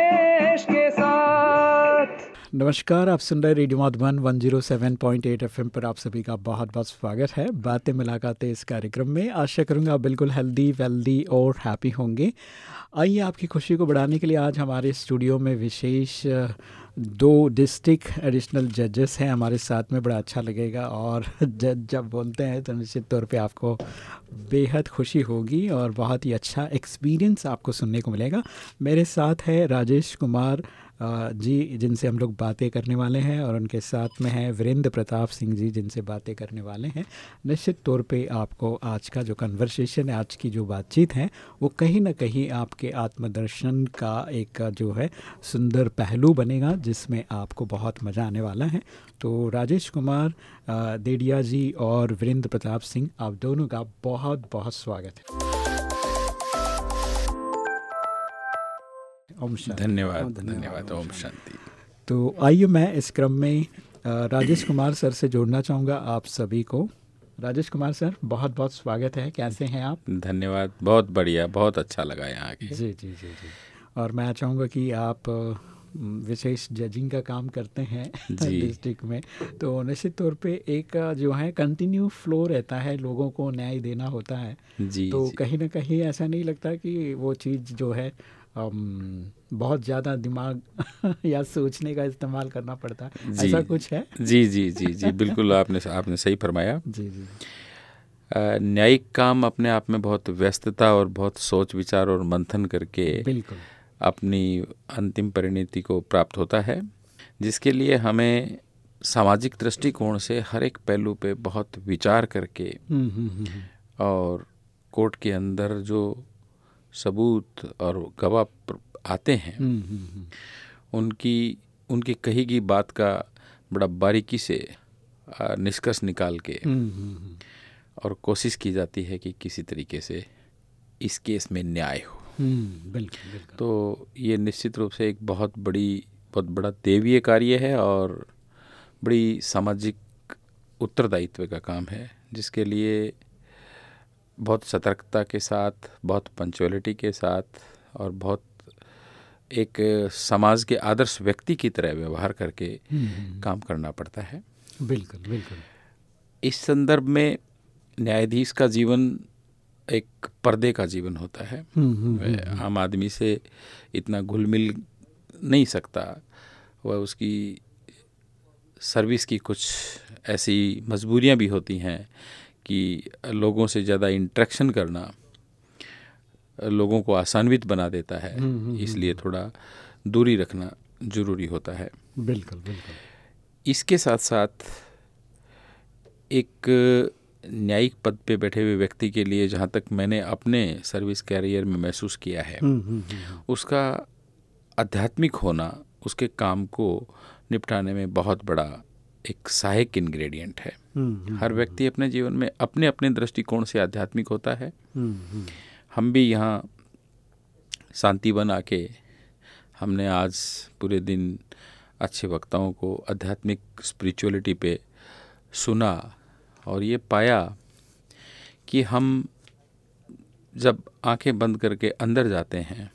के साथ नमस्कार, आप सुन रहे रेडियो मधुबन 107.8 एफएम पर आप सभी का बहुत बहुत स्वागत है। बातें मुलाकातें इस कार्यक्रम में। आशा करूँगा आप बिल्कुल हेल्दी वेल्दी और हैप्पी होंगे। आइए आपकी खुशी को बढ़ाने के लिए आज हमारे स्टूडियो में विशेष, दो डिस्ट्रिक्ट एडिशनल जजेस हैं हमारे साथ में। बड़ा अच्छा लगेगा और जज जब बोलते हैं तो निश्चित तौर पे आपको बेहद खुशी होगी और बहुत ही अच्छा एक्सपीरियंस आपको सुनने को मिलेगा। मेरे साथ है राजेश कुमार जी, जिनसे हम लोग बातें करने वाले हैं और उनके साथ में है वीरेंद्र प्रताप सिंह जी, जिनसे बातें करने वाले हैं। निश्चित तौर पे आपको आज का जो कन्वर्सेशन है, आज की जो बातचीत है, वो कहीं ना कहीं आपके आत्मदर्शन का एक जो है सुंदर पहलू बनेगा, जिसमें आपको बहुत मज़ा आने वाला है। तो राजेश कुमार देडिया जी और वीरेंद्र प्रताप सिंह, आप दोनों का बहुत बहुत स्वागत है। ओम शांति। धन्यवाद धन्यवाद। ओम शांति। तो आइए मैं इस क्रम में राजेश कुमार सर से जोड़ना चाहूँगा आप सभी को। राजेश कुमार सर बहुत बहुत स्वागत है। कैसे हैं आप? धन्यवाद बहुत बढ़िया बहुत अच्छा लगा यहाँ के जी जी जी जी। और मैं चाहूँगा कि आप विशेष जजिंग का काम करते हैं डिस्ट्रिक्ट में। तो निश्चित तौर पे एक जो है कंटिन्यू फ्लो रहता है लोगों को न्याय देना होता है। जी तो जी। कहीं ना कहीं ऐसा नहीं लगता कि वो चीज़ जो है बहुत ज़्यादा दिमाग या सोचने का इस्तेमाल करना पड़ता है। ऐसा कुछ है? जी जी जी जी बिल्कुल आपने आपने सही फरमाया। जी जी। न्यायिक काम अपने आप में बहुत व्यस्तता और बहुत सोच विचार और मंथन करके बिल्कुल। अपनी अंतिम परिणति को प्राप्त होता है जिसके लिए हमें सामाजिक दृष्टिकोण से हर एक पहलू पे बहुत विचार करके हम्म, हम्म, हम्म, और कोर्ट के अंदर जो सबूत और गवाह आते हैं। उनकी उनकी कही गई बात का बड़ा बारीकी से निष्कर्ष निकाल के और कोशिश की जाती है कि किसी तरीके से इस केस में न्याय हो। बिल्कुल बिल्कुल। तो ये निश्चित रूप से एक बहुत बड़ी बहुत बड़ा देवीय कार्य है और बड़ी सामाजिक उत्तरदायित्व का काम है जिसके लिए बहुत सतर्कता के साथ बहुत पंचुअलिटी के साथ और बहुत एक समाज के आदर्श व्यक्ति की तरह व्यवहार करके काम करना पड़ता है। बिल्कुल बिल्कुल। इस संदर्भ में न्यायाधीश का जीवन एक पर्दे का जीवन होता है। वह आम आदमी से इतना घुल मिल नहीं सकता। वह उसकी सर्विस की कुछ ऐसी मजबूरियाँ भी होती हैं कि लोगों से ज़्यादा इंट्रैक्शन करना लोगों को आसान्वित बना देता है। इसलिए थोड़ा दूरी रखना ज़रूरी होता है। बिल्कुल बिल्कुल। इसके साथ साथ एक न्यायिक पद पे बैठे हुए व्यक्ति के लिए जहाँ तक मैंने अपने सर्विस कैरियर में महसूस किया है उसका आध्यात्मिक होना उसके काम को निपटाने में बहुत बड़ा एक सहायक इंग्रेडिएंट है। हर व्यक्ति अपने जीवन में अपने अपने दृष्टिकोण से आध्यात्मिक होता है। हम भी यहाँ शांति बना के हमने आज पूरे दिन अच्छे वक्ताओं को आध्यात्मिक स्पिरिचुअलिटी पे सुना और ये पाया कि हम जब आँखें बंद करके अंदर जाते हैं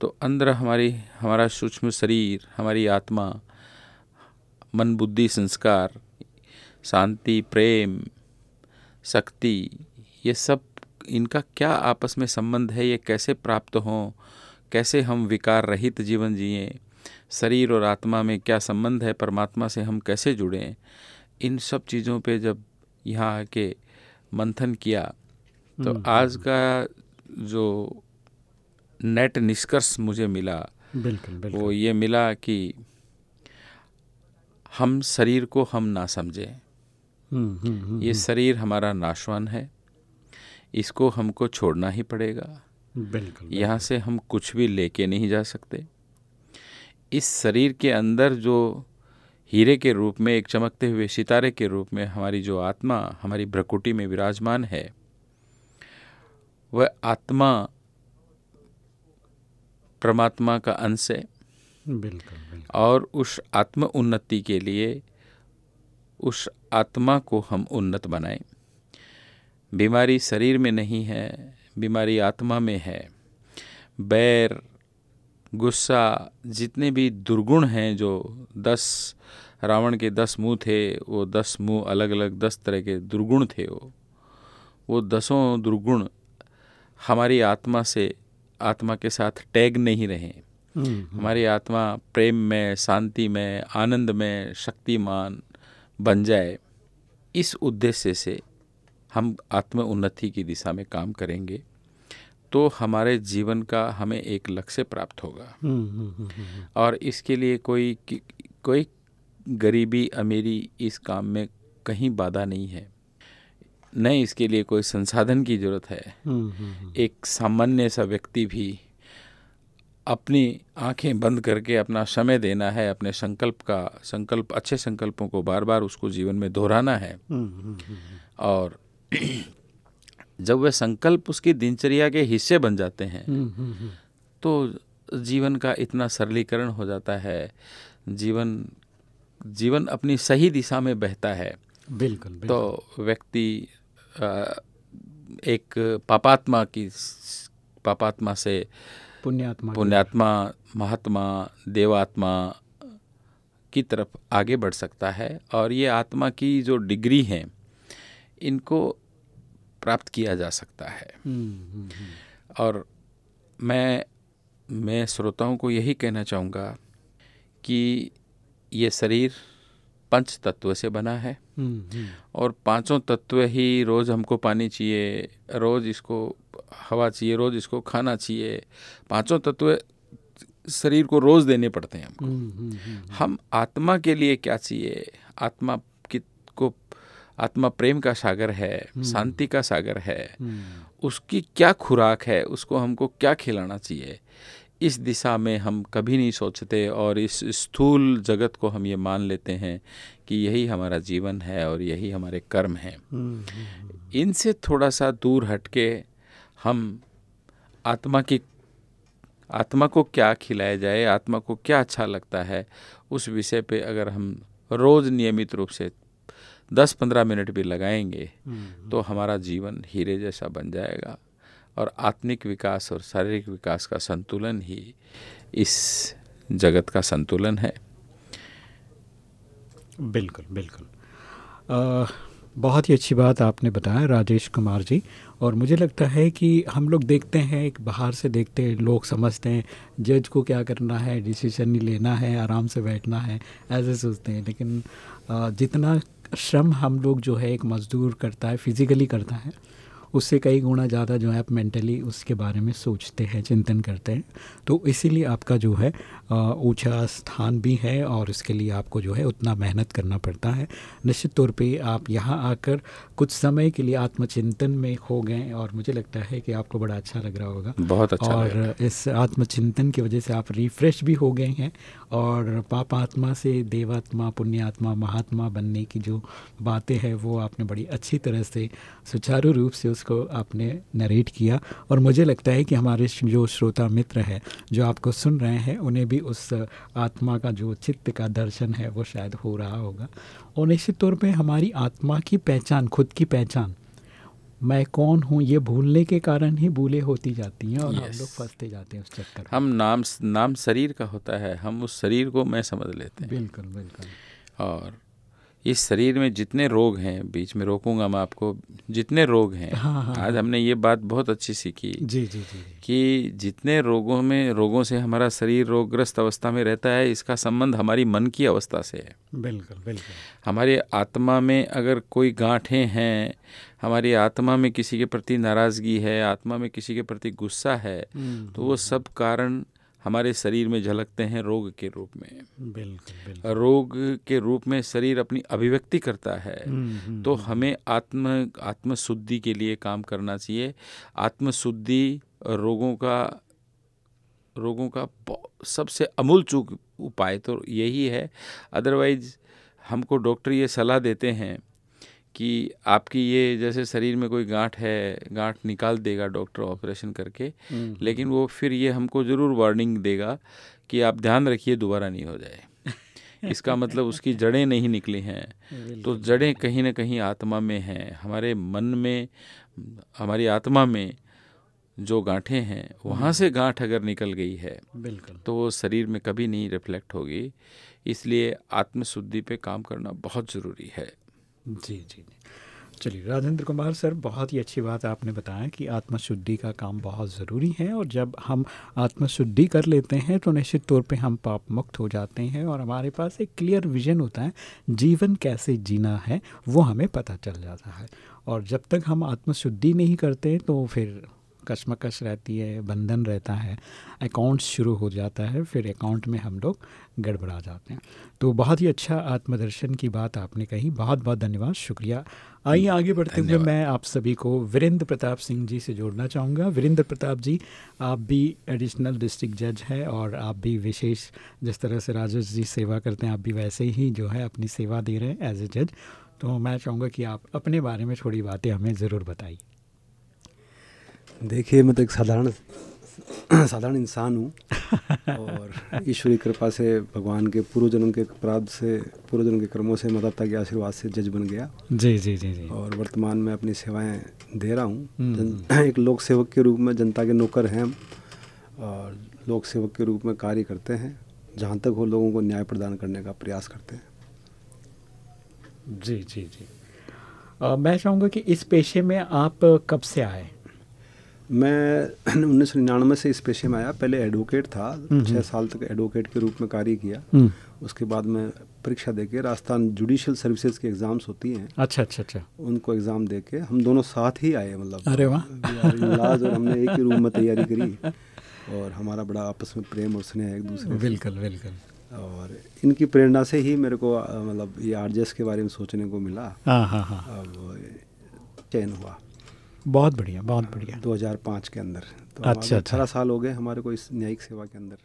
तो अंदर हमारी हमारा सूक्ष्म शरीर हमारी आत्मा मन बुद्धि संस्कार शांति प्रेम शक्ति ये सब इनका क्या आपस में संबंध है? ये कैसे प्राप्त हों? कैसे हम विकार रहित जीवन जिए? शरीर और आत्मा में क्या संबंध है? परमात्मा से हम कैसे जुड़ें? इन सब चीज़ों पे जब यहाँ आके मंथन किया तो आज का जो नेट निष्कर्ष मुझे मिला बिल्कुल बिल्कुल। वो ये मिला कि हम शरीर को हम ना समझें। ये शरीर हमारा नाशवान है। इसको हमको छोड़ना ही पड़ेगा। बिल्कुल यहाँ से हम कुछ भी लेके नहीं जा सकते। इस शरीर के अंदर जो हीरे के रूप में एक चमकते हुए सितारे के रूप में हमारी जो आत्मा हमारी भ्रकुटी में विराजमान है वह आत्मा परमात्मा का अंश है। बिल्कुल और उस आत्म उन्नति के लिए, उस आत्मा को हम उन्नत बनाएँ। बीमारी शरीर में नहीं है, बीमारी आत्मा में है। बैर, गुस्सा, जितने भी दुर्गुण हैं जो दस, रावण के दस मुँह थे, वो दस मुँह अलग अलग दस तरह के दुर्गुण थे वो। वो दसों दुर्गुण हमारी आत्मा से, आत्मा के साथ टैग नहीं रहे। हमारी आत्मा प्रेम में शांति में आनंद में शक्तिमान बन जाए इस उद्देश्य से हम आत्म उन्नति की दिशा में काम करेंगे तो हमारे जीवन का हमें एक लक्ष्य प्राप्त होगा। हम्म, हम्म, हम्म, हम्म, और इसके लिए कोई कोई गरीबी अमीरी इस काम में कहीं बाधा नहीं है। न इसके लिए कोई संसाधन की ज़रूरत है। हम्म, हम्म, हम्म, एक सामान्य सा व्यक्ति भी अपनी आँखें बंद करके अपना समय देना है अपने संकल्प का संकल्प अच्छे संकल्पों को बार बार उसको जीवन में दोहराना है। हम्म, हम्म, हम्म, और जब वह संकल्प उसकी दिनचर्या के हिस्से बन जाते हैं तो जीवन का इतना सरलीकरण हो जाता है जीवन जीवन अपनी सही दिशा में बहता है। बिल्कुल बिल्कुल। तो व्यक्ति एक पापात्मा की पापात्मा से पुण्यात्मा पुण्यात्मा महात्मा देवात्मा की तरफ़ आगे बढ़ सकता है और ये आत्मा की जो डिग्री हैं इनको प्राप्त किया जा सकता है। हम्म, हम्म, हम्म, और मैं मैं श्रोताओं को यही कहना चाहूँगा कि ये शरीर पंच तत्व से बना है और पाँचों तत्व ही रोज़ हमको पानी चाहिए रोज़ इसको हवा चाहिए रोज़ इसको खाना चाहिए। पाँचों तत्व शरीर को रोज़ देने पड़ते हैं हमको। हम्म, हम्म, हम्म, हम आत्मा के लिए क्या चाहिए? आत्मा की को आत्मा प्रेम का सागर है शांति का सागर है। उसकी क्या खुराक है? उसको हमको क्या खिलाना चाहिए? इस दिशा में हम कभी नहीं सोचते और इस स्थूल जगत को हम ये मान लेते हैं कि यही हमारा जीवन है और यही हमारे कर्म हैं। इनसे थोड़ा सा दूर हटके हम आत्मा की आत्मा को क्या खिलाया जाए आत्मा को क्या अच्छा लगता है उस विषय पे अगर हम रोज़ नियमित रूप से 10-15 मिनट भी लगाएँगे हम्म, तो हमारा जीवन हीरे जैसा बन जाएगा और आत्मिक विकास और शारीरिक विकास का संतुलन ही इस जगत का संतुलन है। बिल्कुल बिल्कुल। अ, बहुत ही अच्छी बात आपने बताया, राजेश कुमार जी। और मुझे लगता है कि हम लोग देखते हैं, एक बाहर से देखते हैं, लोग समझते हैं, जज को क्या करना है डिसीज़न लेना है, आराम से बैठना है, ऐसे सोचते हैं। लेकिन जितना श्रम हम लोग जो है एक मजदूर करता है फिजिकली करता है उससे कई गुना ज़्यादा जो है आप मेंटली उसके बारे में सोचते हैं चिंतन करते हैं। तो इसीलिए आपका जो है ऊँचा स्थान भी है और इसके लिए आपको जो है उतना मेहनत करना पड़ता है। निश्चित तौर पे आप यहाँ आकर कुछ समय के लिए आत्मचिंतन में हो गए और मुझे लगता है कि आपको बड़ा अच्छा लग रहा होगा। बहुत अच्छा और इस आत्मचिंतन की वजह से आप रिफ्रेश भी हो गए हैं और पाप आत्मा से देवात्मा पुण्यात्मा महात्मा बनने की जो बातें हैं वो आपने बड़ी अच्छी तरह से सुचारू रूप से उसको आपने नरेट किया और मुझे लगता है कि हमारे जो श्रोता मित्र है जो आपको सुन रहे हैं उन्हें भी उस आत्मा का जो चित्त का दर्शन है वो शायद हो रहा होगा। और निश्चित तौर पे हमारी आत्मा की पहचान खुद की पहचान मैं कौन हूँ ये भूलने के कारण ही भूले होती जाती हैं और yes. हम लोग फंसते जाते हैं उस चक्कर हम नाम नाम शरीर का होता है हम उस शरीर को मैं समझ लेते हैं। बिल्कुल बिल्कुल। और इस शरीर में जितने रोग हैं बीच में रोकूँगा मैं आपको जितने रोग हैं हाँ, हाँ, आज हमने ये बात बहुत अच्छी सीखी। जी जी जी कि जितने रोगों में रोगों से हमारा शरीर रोगग्रस्त अवस्था में रहता है इसका संबंध हमारी मन की अवस्था से है। बिल्कुल बिल्कुल। हमारी आत्मा में अगर कोई गांठें हैं हमारी आत्मा में किसी के प्रति नाराज़गी है आत्मा में किसी के प्रति गुस्सा है तो वो सब कारण हमारे शरीर में झलकते हैं रोग के रूप में। बिल्कुल बिल्कुल। रोग के रूप में शरीर अपनी अभिव्यक्ति करता है। तो हमें आत्म आत्मशुद्धि के लिए काम करना चाहिए। आत्मशुद्धि रोगों का रोगों का सबसे अमूल चूक उपाय तो यही है। अदरवाइज़ हमको डॉक्टर ये सलाह देते हैं कि आपकी ये जैसे शरीर में कोई गांठ है गांठ निकाल देगा डॉक्टर ऑपरेशन करके लेकिन वो फिर ये हमको ज़रूर वार्निंग देगा कि आप ध्यान रखिए दोबारा नहीं हो जाए। इसका मतलब उसकी जड़ें नहीं निकली हैं। तो जड़ें कहीं ना कहीं आत्मा में हैं। हमारे मन में हमारी आत्मा में जो गांठें हैं वहाँ से गांठ अगर निकल गई है बिल्कुल। तो वो शरीर में कभी नहीं रिफ्लेक्ट होगी। इसलिए आत्मशुद्धि पे काम करना बहुत ज़रूरी है। जी जी जी। चलिए, राजेंद्र कुमार सर, बहुत ही अच्छी बात आपने बताया कि आत्मशुद्धि का काम बहुत ज़रूरी है और जब हम आत्मशुद्धि कर लेते हैं तो निश्चित तौर पे हम पाप मुक्त हो जाते हैं और हमारे पास एक क्लियर विजन होता है, जीवन कैसे जीना है, वो हमें पता चल जाता है। और जब तक हम आत्मशुद्धि नहीं करते तो फिर कशमकश रहती है बंधन रहता है अकाउंट शुरू हो जाता है फिर अकाउंट में हम लोग गड़बड़ा जाते हैं। तो बहुत ही अच्छा आत्मदर्शन की बात आपने कही। बहुत बहुत धन्यवाद शुक्रिया। आइए आगे बढ़ते हुए मैं आप सभी को वीरेंद्र प्रताप सिंह जी से जोड़ना चाहूँगा। वीरेंद्र प्रताप जी आप भी एडिशनल डिस्ट्रिक्ट जज हैं और आप भी विशेष जिस तरह से राजेश जी सेवा करते हैं आप भी वैसे ही जो है अपनी सेवा दे रहे हैं एज ए जज तो मैं चाहूँगा कि आप अपने बारे में थोड़ी बातें हमें ज़रूर बताइए। देखिए मैं तो एक साधारण साधारण इंसान हूँ और ईश्वरी कृपा से भगवान के पूर्व जन्म के अपराध से पूर्व जन्म के कर्मों से माता के आशीर्वाद से जज बन गया। जी जी जी जी। और वर्तमान में अपनी सेवाएँ दे रहा हूँ। हम्म। एक लोक सेवक के रूप में जनता के नौकर हैं हम और लोक सेवक के रूप में कार्य करते हैं। जहाँ तक हो लोगों को न्याय प्रदान करने का प्रयास करते हैं। जी जी जी। आ, मैं चाहूँगा कि इस पेशे में आप कब से आए? मैं उन्नीस सौ निन्यानवे से इस पेशे में आया। पहले एडवोकेट था। हम्म, छः साल तक एडवोकेट के रूप में कार्य किया। हम्म। उसके बाद मैं परीक्षा देके राजस्थान जुडिशियल सर्विसेज़ की एग्ज़ाम्स होती हैं। अच्छा अच्छा अच्छा। उनको एग्ज़ाम दे के हम दोनों साथ ही आए मतलब अरे वाह। और हमने एक ही रूम में तैयारी करी। और हमारा बड़ा आपस में प्रेम और स्नेह एक दूसरे बिल्कुल बिल्कुल। और इनकी प्रेरणा से ही मेरे को मतलब ये आर के बारे में सोचने को मिला। हाँ हाँ हाँ। अब चयन हुआ। बहुत बढ़िया बहुत बढ़िया। 2005 के अंदर। तो अच्छा, अच्छा। अठारह साल हो गए हमारे को इस न्यायिक सेवा के अंदर।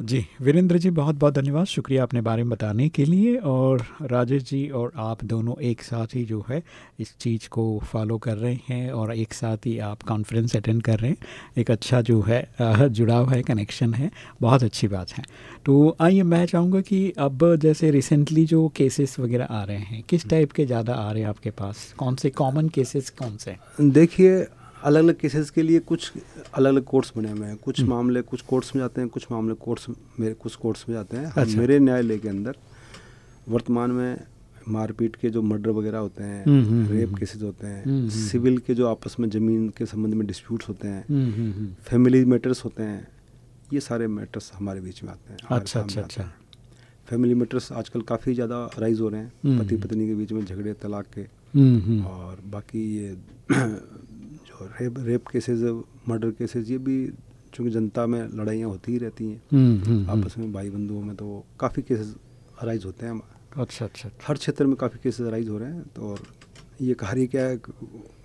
जी वीरेंद्र जी बहुत बहुत धन्यवाद शुक्रिया अपने बारे में बताने के लिए और राजेश जी और आप दोनों एक साथ ही जो है इस चीज़ को फॉलो कर रहे हैं और एक साथ ही आप कॉन्फ्रेंस अटेंड कर रहे हैं। एक अच्छा जो है जुड़ाव है कनेक्शन है बहुत अच्छी बात है। तो आइए मैं चाहूँगा कि अब जैसे रिसेंटली जो केसेस वगैरह आ रहे हैं किस टाइप के ज़्यादा आ रहे हैं आपके पास? कौन से कॉमन केसेस कौन से देखिए अलग अलग केसेस के लिए कुछ अलग अलग कोर्ट्स बने हुए हैं कुछ हम्म। मामले कुछ कोर्ट्स में जाते हैं कुछ मामले कोर्ट्स मेरे कुछ कोर्ट्स में जाते हैं अच्छा। मेरे न्यायालय के अंदर वर्तमान में मारपीट के जो मर्डर वगैरह होते हैं हम्म, हम्म, रेप हम्म। केसेस होते हैं हम्म, हम्म। सिविल के जो आपस में ज़मीन के संबंध में डिस्प्यूट्स होते हैं हम्म, हम्म, हम्म। फैमिली मैटर्स होते हैं ये सारे मैटर्स हमारे बीच में आते हैं अच्छा अच्छा अच्छा फैमिली मैटर्स आजकल काफ़ी ज़्यादा राइज हो रहे हैं हम्म, पति हम्म। पत्नी के बीच में झगड़े तलाक के हम्म, हम्म। और बाकी ये rape rape cases murder cases ये भी चूँकि जनता में लड़ाइयाँ होती ही रहती हैं। हम्म, हम्म, हम्म। आपस में भाई बंधुओं में तो काफ़ी केसेस अराइज होते हैं। अच्छा अच्छा हर क्षेत्र में काफ़ी केसेस अराइज हो रहे हैं तो और ये कहानी क्या है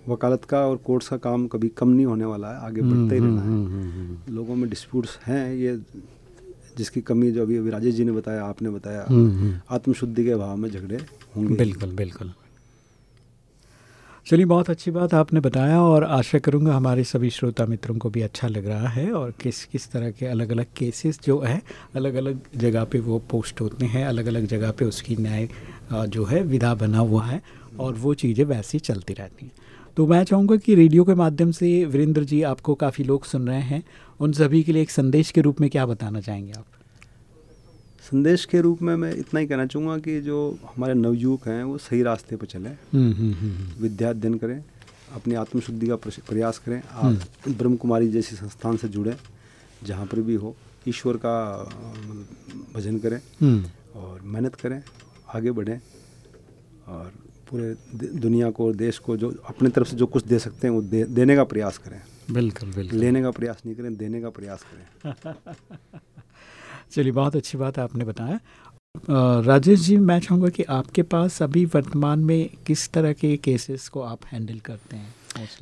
वकालत का और कोर्ट्स का काम कभी कम नहीं होने वाला है आगे बढ़ते ही रहना है। लोगों में डिस्प्यूट्स हैं ये जिसकी कमी जो अभी अभी राजेश जी ने बताया आपने बताया। आत्मशुद्धि के भाव में झगड़े होंगे। बिल्कुल बिल्कुल। चलिए, बहुत अच्छी बात आपने बताया और आशा करूँगा हमारे सभी श्रोता मित्रों को भी अच्छा लग रहा है और किस किस तरह के अलग अलग केसेस जो है अलग अलग जगह पे वो पोस्ट होते हैं अलग अलग जगह पे उसकी न्याय जो है विधा बना हुआ है और वो चीज़ें वैसी चलती रहती हैं। तो मैं चाहूँगा कि रेडियो के माध्यम से वीरेंद्र जी, आपको काफ़ी लोग सुन रहे हैं। उन सभी के लिए एक संदेश के रूप में क्या बताना चाहेंगे आप? संदेश के रूप में मैं इतना ही कहना चाहूँगा कि जो हमारे नवयुवक हैं वो सही रास्ते पर चलें। हम्म, हम्म, हम्म, विद्या अध्ययन करें अपनी आत्मशुद्धि का प्रयास करें आप ब्रह्म कुमारी जैसी संस्थान से जुड़ें जहाँ पर भी हो ईश्वर का मतलब भजन करें और मेहनत करें आगे बढ़ें और पूरे दुनिया को और देश को जो अपने तरफ़ से जो कुछ दे सकते हैं वो दे, देने का प्रयास करें। बिल्कुल बिल्कुल। लेने का प्रयास नहीं करें देने का प्रयास करें। चलिए बहुत अच्छी बात आपने बताया। राजेश जी मैं चाहूँगा कि आपके पास अभी वर्तमान में किस तरह के केसेस को आप हैंडल करते हैं?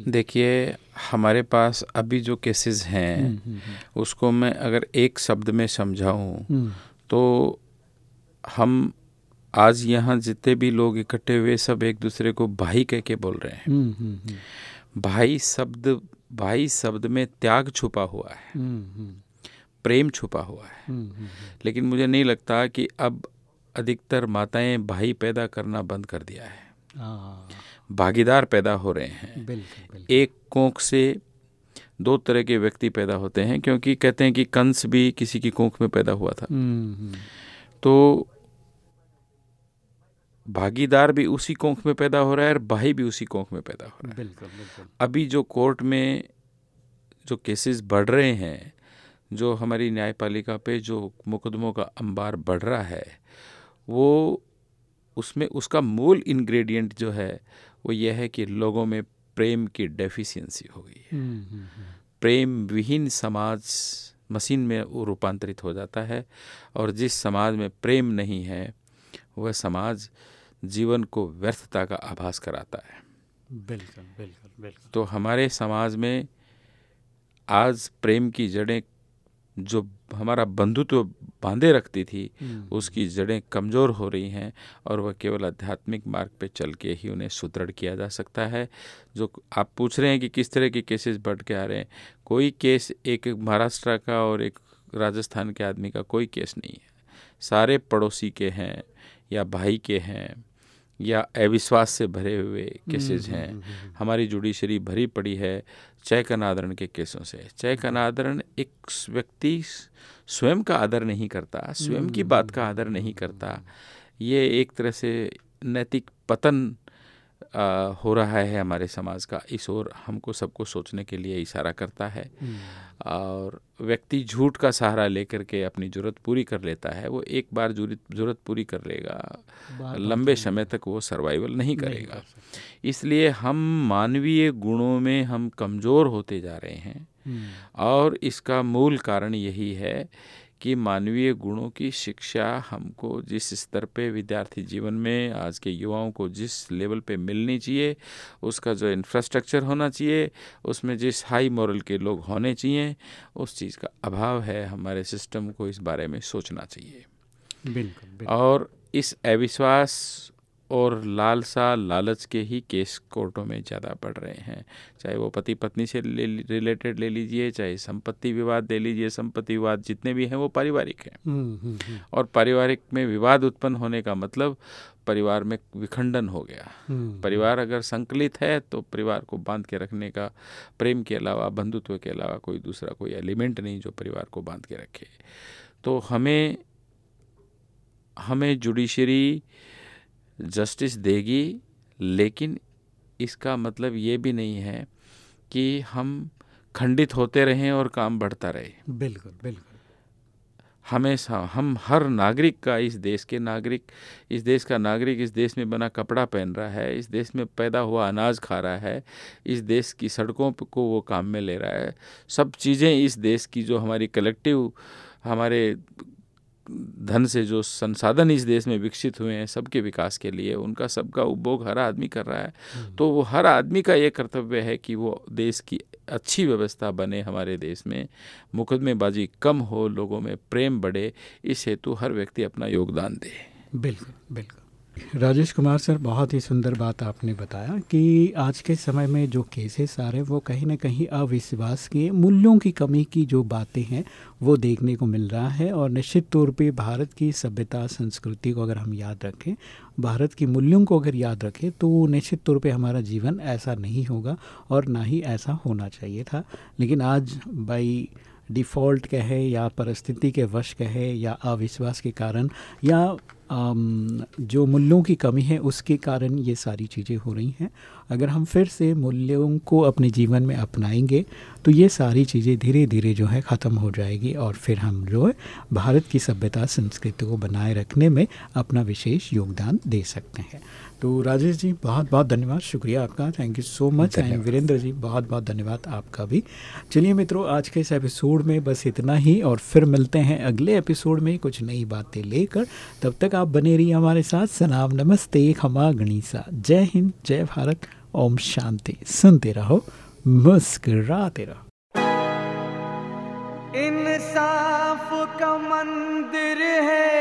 देखिए हमारे पास अभी जो केसेस हैं हम्म, हम्म, उसको मैं अगर एक शब्द में समझाऊं हम्म, तो हम आज यहाँ जितने भी लोग इकट्ठे हुए सब एक दूसरे को भाई कह के बोल रहे हैं। हम्म, हम्म, हम्म, भाई शब्द भाई शब्द में त्याग छुपा हुआ है। हम्म, हम्म, प्रेम छुपा हुआ है। हम्म, हम्म, लेकिन मुझे नहीं लगता कि अब अधिकतर माताएँ भाई पैदा करना बंद कर दिया है। हाँ, भागीदार पैदा हो रहे हैं। बिल्कुल बिल्कुल। एक कोख से दो तरह के व्यक्ति पैदा होते हैं क्योंकि कहते हैं कि कंस भी किसी की कोख में पैदा हुआ था। हम्म, हम्म, तो भागीदार भी उसी कोख में पैदा हो रहा है और भाई भी उसी कोख में पैदा हो रहा है। बिल्कुल बिल्कुल। अभी जो कोर्ट में जो केसेस बढ़ रहे हैं जो हमारी न्यायपालिका पे जो मुकदमों का अंबार बढ़ रहा है वो उसमें उसका मूल इंग्रेडिएंट जो है वो यह है कि लोगों में प्रेम की डेफिशिएंसी हो गई है। हम्म, हम्म, हम्म, प्रेम विहीन समाज मशीन में वो रूपांतरित हो जाता है और जिस समाज में प्रेम नहीं है वह समाज जीवन को व्यर्थता का आभास कराता है। बिल्कुल बिल्कुल बिल्कुल। तो हमारे समाज में आज प्रेम की जड़ें जो हमारा बंधुत्व बांधे रखती थी हम्म, उसकी जड़ें कमज़ोर हो रही हैं और वह केवल आध्यात्मिक मार्ग पे चल के ही उन्हें सुदृढ़ किया जा सकता है। जो आप पूछ रहे हैं कि किस तरह के केसेस बढ़ के आ रहे हैं कोई केस एक महाराष्ट्र का और एक राजस्थान के आदमी का कोई केस नहीं है। सारे पड़ोसी के हैं या भाई के हैं या अविश्वास से भरे हुए केसेस हम्म, हैं। हम्म, हम्म, हमारी जुडिशरी भरी पड़ी है चैक अनादरण के केसों से। चैक अनादरण एक व्यक्ति स्वयं का आदर नहीं करता स्वयं की बात का आदर नहीं करता। ये एक तरह से नैतिक पतन आ, हो रहा है हमारे समाज का। इस ओर हमको सबको सोचने के लिए इशारा करता है। हम्म, और व्यक्ति झूठ का सहारा लेकर के अपनी ज़रूरत पूरी कर लेता है वो एक बार ज़रूरत पूरी कर लेगा। लंबे तो समय तक वो सर्वाइवल नहीं करेगा। इसलिए हम मानवीय गुणों में हम कमज़ोर होते जा रहे हैं। हम्म, और इसका मूल कारण यही है कि मानवीय गुणों की शिक्षा हमको जिस स्तर पे विद्यार्थी जीवन में आज के युवाओं को जिस लेवल पे मिलनी चाहिए उसका जो इंफ्रास्ट्रक्चर होना चाहिए उसमें जिस हाई मॉरल के लोग होने चाहिए उस चीज़ का अभाव है हमारे सिस्टम को इस बारे में सोचना चाहिए। बिल्कुल बिल्कुल। और इस अविश्वास और लालसा लालच के ही केस कोर्टों में ज़्यादा बढ़ रहे हैं। चाहे वो पति पत्नी से रिलेटेड ले लीजिए चाहे संपत्ति विवाद ले लीजिए संपत्ति विवाद जितने भी हैं वो पारिवारिक हैं। हम्म, हम्म, हम्म, और पारिवारिक में विवाद उत्पन्न होने का मतलब परिवार में विखंडन हो गया। परिवार अगर संकलित है तो परिवार को बाँध के रखने का प्रेम के अलावा बंधुत्व के अलावा कोई दूसरा कोई एलिमेंट नहीं जो परिवार को बाँध के रखे। तो हमें हमें जुडिशरी जस्टिस देगी लेकिन इसका मतलब ये भी नहीं है कि हम खंडित होते रहें और काम बढ़ता रहे। बिल्कुल बिल्कुल। हमेशा हम हर नागरिक का इस देश के नागरिक इस देश का नागरिक इस देश में बना कपड़ा पहन रहा है इस देश में पैदा हुआ अनाज खा रहा है इस देश की सड़कों को वो काम में ले रहा है। सब चीज़ें इस देश की जो हमारी कलेक्टिव हमारे धन से जो संसाधन इस देश में विकसित हुए हैं सबके विकास के लिए उनका सबका उपभोग हर आदमी कर रहा है। तो वो हर आदमी का ये कर्तव्य है कि वो देश की अच्छी व्यवस्था बने हमारे देश में मुकदमेबाजी कम हो लोगों में प्रेम बढ़े इस हेतु हर व्यक्ति अपना योगदान दे। बिल्कुल बिल्कुल। राजेश कुमार सर, बहुत ही सुंदर बात आपने बताया कि आज के समय में जो केसेस आ रहे हैं, वो कहीं ना कहीं अविश्वास के मूल्यों की कमी की जो बातें हैं, वो देखने को मिल रहा है और निश्चित तौर पे भारत की सभ्यता, संस्कृति को अगर हम याद रखें, भारत की मूल्यों को अगर याद रखें तो निश्चित तौर पे हमारा जीवन ऐसा नहीं होगा और ना ही ऐसा होना चाहिए था। लेकिन आज बाई डिफ़ॉल्ट कहे या परिस्थिति के वश कहे या अविश्वास के कारण या जो मूल्यों की कमी है, उसके कारण ये सारी चीज़ें हो रही हैं। अगर हम फिर से मूल्यों को अपने जीवन में अपनाएँगे तो ये सारी चीज़ें धीरे धीरे जो है ख़त्म हो जाएगी और फिर हम जो है भारत की सभ्यता संस्कृति को बनाए रखने में अपना विशेष योगदान दे सकते हैं। तो राजेश जी बहुत बहुत धन्यवाद। शुक्रिया आपका। Thank you so much and Virendra ji बहुत बहुत धन्यवाद आपका भी। चलिए मित्रों आज के इस एपिसोड में बस इतना ही और फिर मिलते हैं अगले एपिसोड में कुछ नई बातें लेकर। तब तक आप बने रहिए हमारे साथ। सनाम नमस्ते खमा गणिसा। जय हिंद जय भारत। ओम शांति। सुनते रहो मुस्कुराते रहो। इंसाफ का मंदिर है।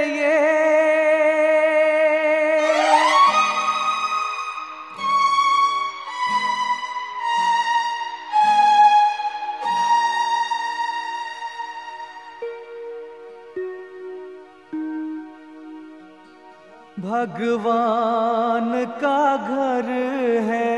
भगवान का घर है।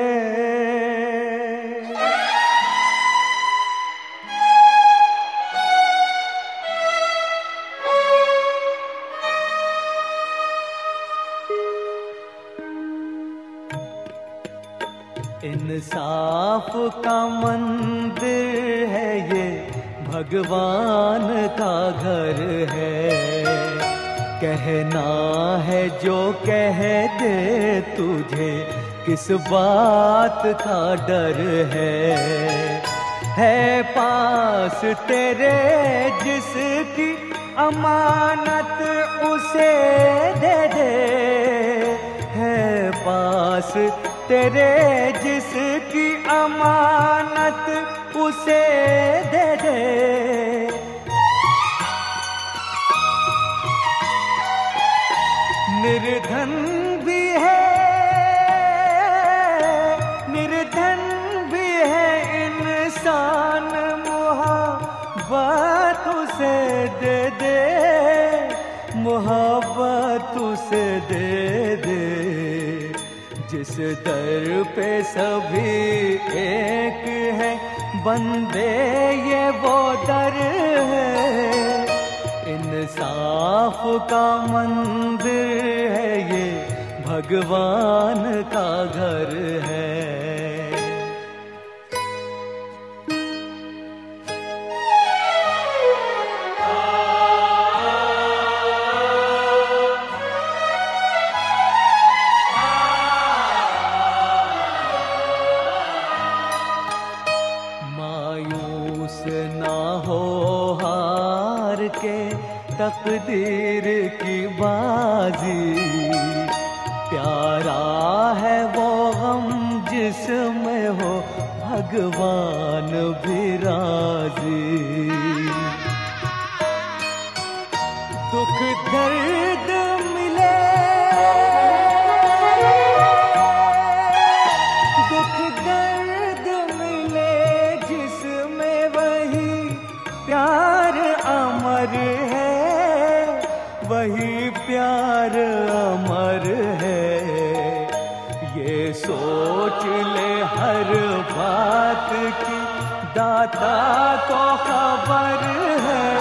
इंसाफ का मंदिर है ये भगवान का घर है। कहना है जो कह दे तुझे, किस बात का डर है? है पास तेरे जिसकी अमानत उसे दे दे। है पास तेरे जिसकी अमानत उसे दे दे। निर्धन भी है, निर्धन भी है इंसान मोहब्बत उसे दे दे, मोहब्बत उसे दे दे। जिस दर पे सभी एक है, बंदे ये वो दर है। इंसाफ का मंदिर है ये भगवान का घर है। तकदीर की बाजी। प्यारा है वो हम जिसमें हो भगवान भी अमर है। ये सोच ले हर बात की। दाता को खबर है।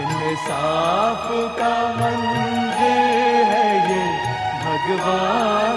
इंसाफ का मंदिर है ये, भगवान